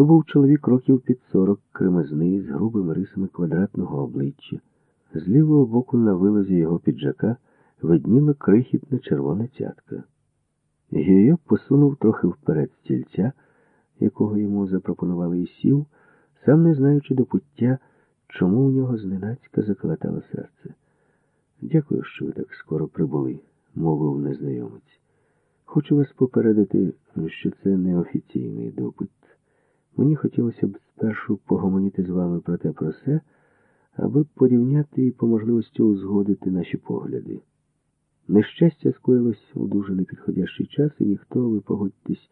То був чоловік років під сорок, кремезний, з грубими рисами квадратного обличчя. З лівого боку на вилозі його піджака видніла крихітна червона цятка. Гіо посунув трохи вперед стільця, якого йому запропонували і сів, сам не знаючи до пуття, чому у нього зненацька заколотало серце. Дякую, що ви так скоро прибули, мовив незнайомець. Хочу вас попередити, що це неофіційний допит. Мені хотілося б спершу погомоніти з вами про те про все, аби порівняти і по можливості узгодити наші погляди. Нещастя скоїлось у дуже непідходящий час, і ніхто, ви погодьтесь,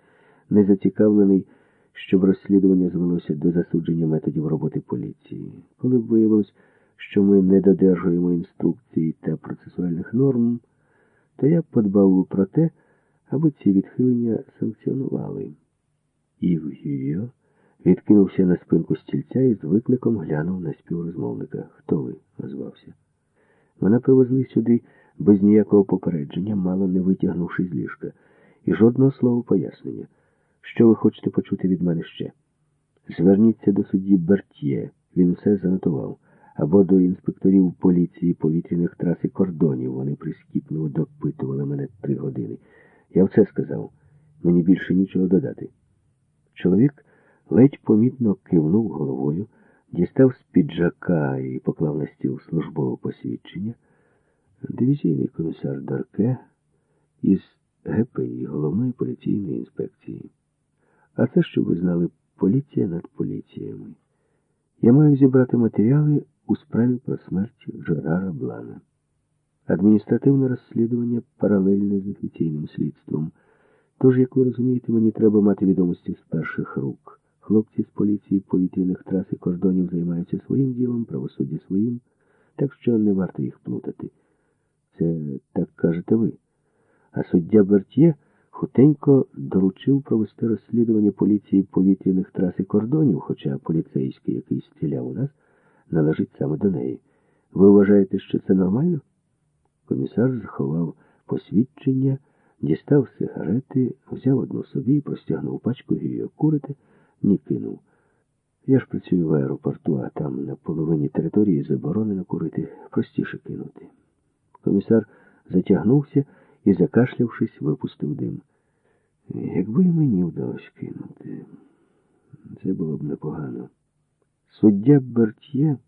не зацікавлений, щоб розслідування звелося до засудження методів роботи поліції. Коли б виявилось, що ми не додержуємо інструкцій та процесуальних норм, то я подбав про те, аби ці відхилення санкціонували. Ів Гюйо відкинувся на спинку стільця і з викликом глянув на співрозмовника. Хто ви? озвався. Мене привезли сюди без ніякого попередження, мало не витягнувши з ліжка, і жодного слова пояснення. Що ви хочете почути від мене ще? Зверніться до судді Бертьє, він все занотував, або до інспекторів поліції повітряних трас і кордонів. Вони прискіпливо допитували мене три години. Я все сказав. Мені більше нічого додати. Чоловік ледь помітно кивнув головою, дістав з піджака і поклав на стіл службове посвідчення. Дивізійний комісар Дарке із ГПІ, головної поліційної інспекції. А це, щоб ви знали, поліція над поліціями. Я маю зібрати матеріали у справі про смерть Жерара Блана. Адміністративне розслідування паралельне з офіційним слідством. Тож, як ви розумієте, мені треба мати відомості з перших рук. Хлопці з поліції повітряних трас і кордонів займаються своїм ділом, правосуддя своїм, так що не варто їх плутати. Це так кажете ви. А суддя Бертьє хутенько доручив провести розслідування поліції повітряних трас і кордонів, хоча поліцейський, який стріляв у нас, належить саме до неї. Ви вважаєте, що це нормально? Комісар заховав посвідчення, дістав сигарети, взяв одну собі і простягнув пачку її курити, ні кинув. Я ж працюю в аеропорту, а там на половині території заборонено курити, простіше кинути. Комісар затягнувся і, закашлявшись, випустив дим. Якби і мені вдалося кинути, це було б непогано. Суддя Бертьє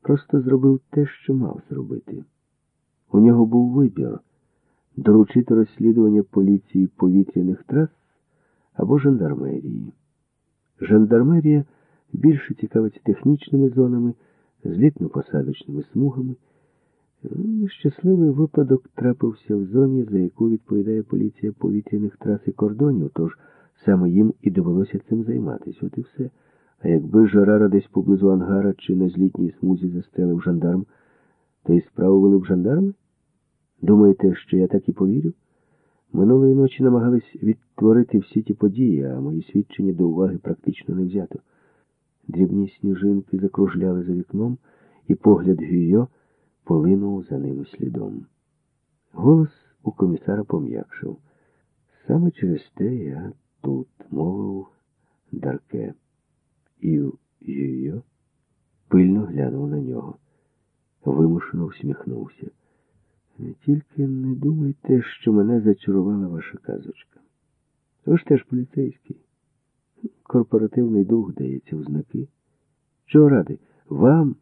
просто зробив те, що мав зробити. У нього був вибір доручити розслідування поліції повітряних трас або жандармерії. Жандармерія більше цікавиться технічними зонами, злітно-посадочними смугами. Нещасливий випадок трапився в зоні, за яку відповідає поліція повітряних трас і кордонів, тож саме їм і довелося цим займатися. От і все. А якби Жерара десь поблизу ангара чи на злітній смузі застрелив жандарм, то і справу вели б жандарми? Думаєте, що я так і повірю? Минулої ночі намагались відтворити всі ті події, а мої свідчення до уваги практично не взято. Дрібні сніжинки закружляли за вікном, і погляд Гюйо полинув за ними слідом. Голос у комісара пом'якшив. Саме через те я тут, мовив Дарке. І Гюйо пильно глянув на нього. Вимушено всміхнувся. Тільки не думайте, що мене зачарувала ваша казочка. Ви ж теж поліцейський. Корпоративний дух дається в знаки. Чого ради вам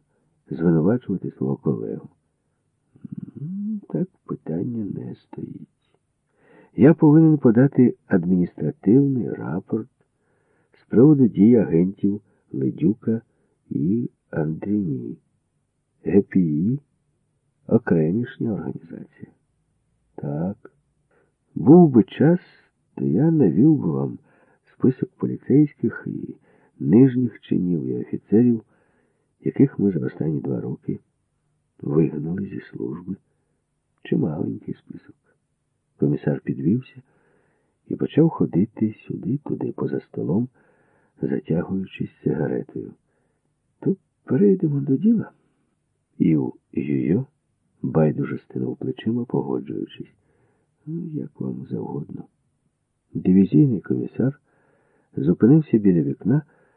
звинувачувати свого колегу? Так питання не стоїть. Я повинен подати адміністративний рапорт з приводу дій агентів Ледюка і Андріні. ГПІ окремішня організація. Так. Був би час, то я навів би вам список поліцейських і нижніх чинів і офіцерів, яких ми за останні два роки вигнали зі служби. Чималенький список. Комісар підвівся і почав ходити сюди-туди, поза столом, затягуючись сигаретою. То перейдемо до діла. І у Юйо байдуже стинув плечима, погоджуючись. Ну, як вам завгодно. Дивізійний комісар зупинився біля вікна.